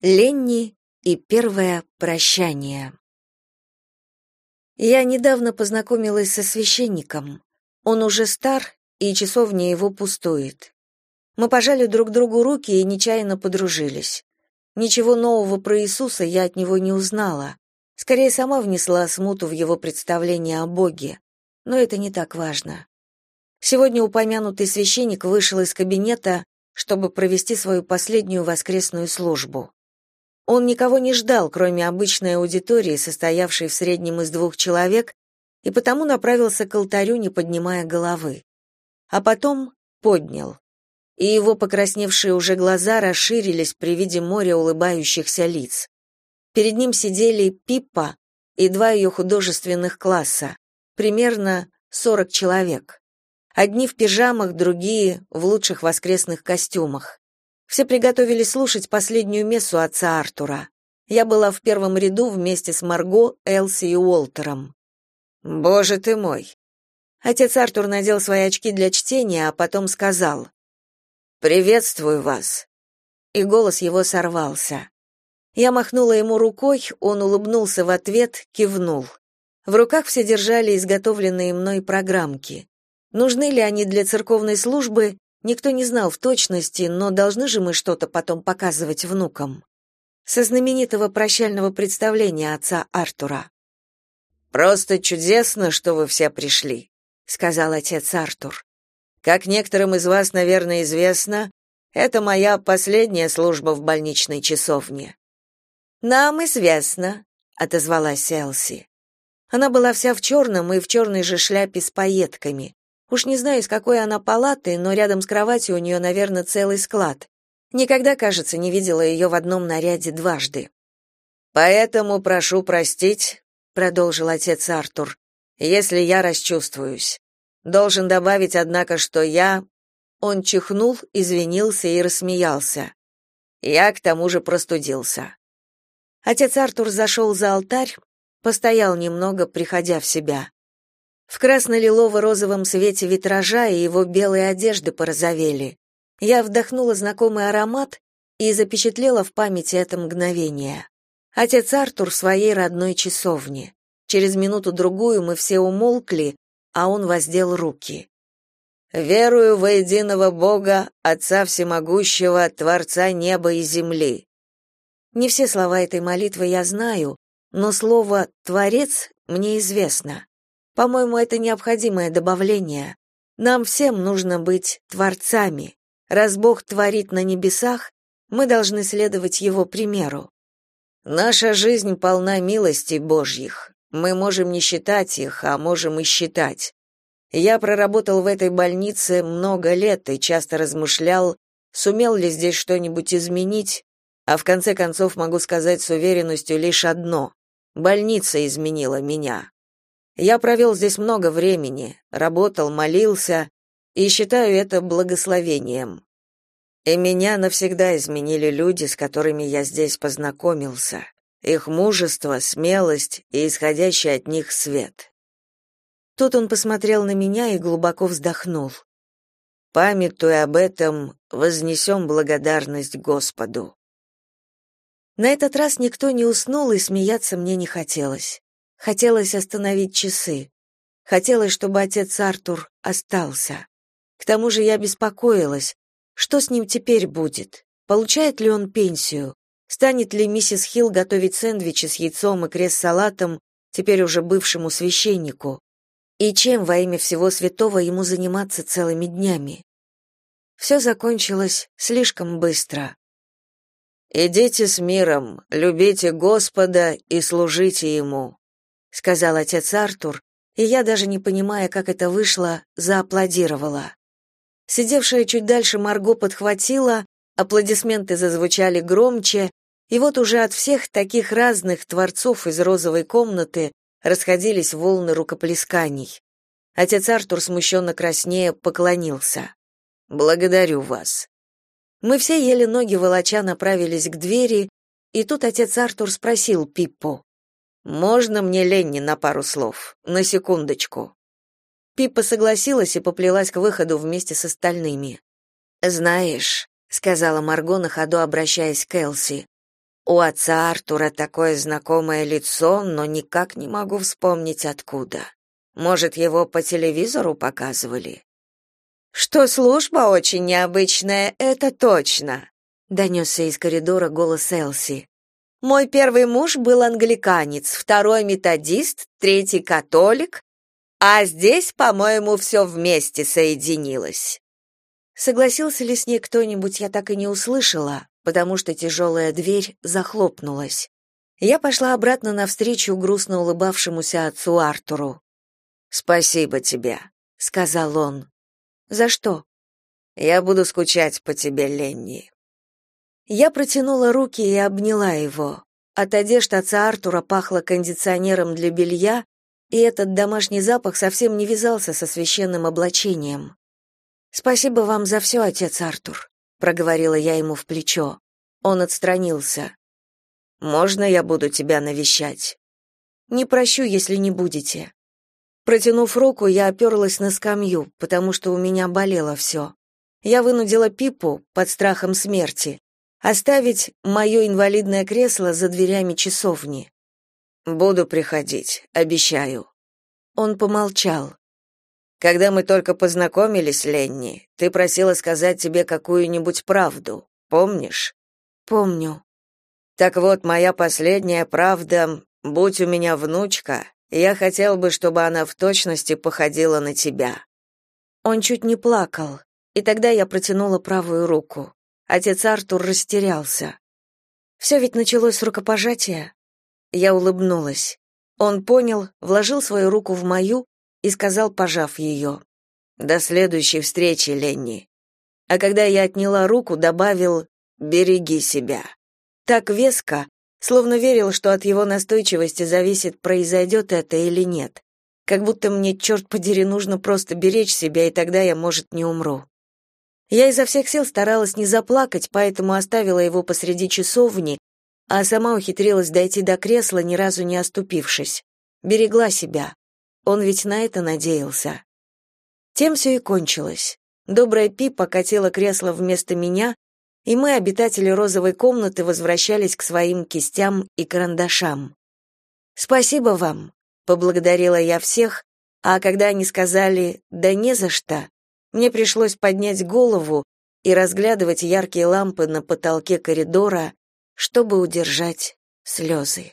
Ленни и первое прощание. Я недавно познакомилась со священником. Он уже стар, и часовня его пустует. Мы пожали друг другу руки и нечаянно подружились. Ничего нового про Иисуса я от него не узнала. Скорее, сама внесла смуту в его представление о Боге. Но это не так важно. Сегодня упомянутый священник вышел из кабинета, чтобы провести свою последнюю воскресную службу. Он никого не ждал, кроме обычной аудитории, состоявшей в среднем из двух человек, и потому направился к алтарю, не поднимая головы. А потом поднял. И его покрасневшие уже глаза расширились при виде моря улыбающихся лиц. Перед ним сидели Пиппа и два ее художественных класса, примерно 40 человек. Одни в пижамах, другие в лучших воскресных костюмах. Все приготовились слушать последнюю мессу отца Артура. Я была в первом ряду вместе с Марго, Элси и Уолтером. Боже ты мой. Отец Артур надел свои очки для чтения, а потом сказал: "Приветствую вас". И голос его сорвался. Я махнула ему рукой, он улыбнулся в ответ, кивнул. В руках все держали изготовленные мной программки. Нужны ли они для церковной службы, Никто не знал в точности, но должны же мы что-то потом показывать внукам. Со знаменитого прощального представления отца Артура. «Просто чудесно, что вы все пришли», — сказал отец Артур. «Как некоторым из вас, наверное, известно, это моя последняя служба в больничной часовне». «Нам известно», — отозвалась Элси. Она была вся в черном и в черной же шляпе с пайетками. Уж не знаю, из какой она палаты, но рядом с кроватью у нее, наверное, целый склад. Никогда, кажется, не видела ее в одном наряде дважды. Поэтому прошу простить, продолжил отец Артур. Если я расчувствуюсь. Должен добавить, однако, что я Он чихнул, извинился и рассмеялся. Я к тому же простудился. Отец Артур зашел за алтарь, постоял немного, приходя в себя. В красно-лилово-розовом свете витража и его белые одежды порозовели. Я вдохнула знакомый аромат и запечатлела в памяти это мгновение. Отец Артур в своей родной часовне. Через минуту-другую мы все умолкли, а он воздел руки. «Верую во единого Бога, Отца Всемогущего, Творца неба и земли». Не все слова этой молитвы я знаю, но слово «творец» мне известно. По-моему, это необходимое добавление. Нам всем нужно быть творцами. Раз Бог творит на небесах, мы должны следовать его примеру. Наша жизнь полна милостей Божьих. Мы можем не считать их, а можем и считать. Я проработал в этой больнице много лет и часто размышлял, сумел ли здесь что-нибудь изменить, а в конце концов могу сказать с уверенностью лишь одно: больница изменила меня. Я провел здесь много времени, работал, молился и считаю это благословением. И меня навсегда изменили люди, с которыми я здесь познакомился. Их мужество, смелость и исходящий от них свет. Тут он посмотрел на меня и глубоко вздохнул. Памятуя об этом, вознесем благодарность Господу. На этот раз никто не уснул, и смеяться мне не хотелось. Хотелось остановить часы. Хотелось, чтобы отец Артур остался. К тому же я беспокоилась. Что с ним теперь будет? Получает ли он пенсию? Станет ли миссис Хилл готовить сэндвичи с яйцом и крест-салатом теперь уже бывшему священнику? И чем во имя всего святого ему заниматься целыми днями? Все закончилось слишком быстро. «Идите с миром, любите Господа и служите Ему», сказал отец Артур, и я даже не понимая, как это вышло, зааплодировала. Сидевшая чуть дальше Марго подхватила, аплодисменты зазвучали громче, и вот уже от всех таких разных творцов из розовой комнаты расходились волны рукоплесканий. Отец Артур смущенно краснея поклонился. Благодарю вас. Мы все еле ноги волоча направились к двери, и тут отец Артур спросил Пиппу: можно мне Ленни на пару слов? На секундочку. Пиппа согласилась и поплелась к выходу вместе с остальными. Знаешь, сказала Марго на ходу, обращаясь к Элси. У отца Артура такое знакомое лицо, но никак не могу вспомнить откуда. Может, его по телевизору показывали? Что служба очень необычная, это точно, донесся из коридора голос Элси. Мой первый муж был англиканец, второй методист, третий католик, а здесь, по-моему, все вместе соединилось. Согласился ли с ней кто-нибудь, я так и не услышала, потому что тяжелая дверь захлопнулась. Я пошла обратно навстречу грустно улыбавшемуся отцу Артуру. Спасибо тебе, сказал он. За что? Я буду скучать по тебе, Ленни. Я протянула руки и обняла его. От одежд отца Артура пахло кондиционером для белья, и этот домашний запах совсем не вязался со священным облачением. Спасибо вам за все, отец Артур, проговорила я ему в плечо. Он отстранился. Можно я буду тебя навещать? Не прощу, если не будете. Протянув руку, я оперлась на скамью, потому что у меня болело все. Я вынудила Пипу под страхом смерти оставить мое инвалидное кресло за дверями часовни. Буду приходить, обещаю. Он помолчал. Когда мы только познакомились, Ленни, ты просила сказать тебе какую-нибудь правду. Помнишь? Помню. Так вот, моя последняя правда, будь у меня внучка, я хотел бы, чтобы она в точности походила на тебя. Он чуть не плакал, и тогда я протянула правую руку. Отец Артур растерялся. Все ведь началось с рукопожатия. Я улыбнулась. Он понял, вложил свою руку в мою и сказал, пожав ее, «До следующей встречи, Ленни». А когда я отняла руку, добавил «Береги себя». Так веско, словно верил, что от его настойчивости зависит, произойдет это или нет. Как будто мне, черт подери, нужно просто беречь себя, и тогда я, может, не умру. Я изо всех сил старалась не заплакать, поэтому оставила его посреди часовни, а сама ухитрилась дойти до кресла, ни разу не оступившись. Берегла себя. Он ведь на это надеялся. Тем все и кончилось. Добрая Пи покатила кресло вместо меня, и мы, обитатели розовой комнаты, возвращались к своим кистям и карандашам. «Спасибо вам», — поблагодарила я всех, а когда они сказали «да не за что», мне пришлось поднять голову и разглядывать яркие лампы на потолке коридора, чтобы удержать слезы.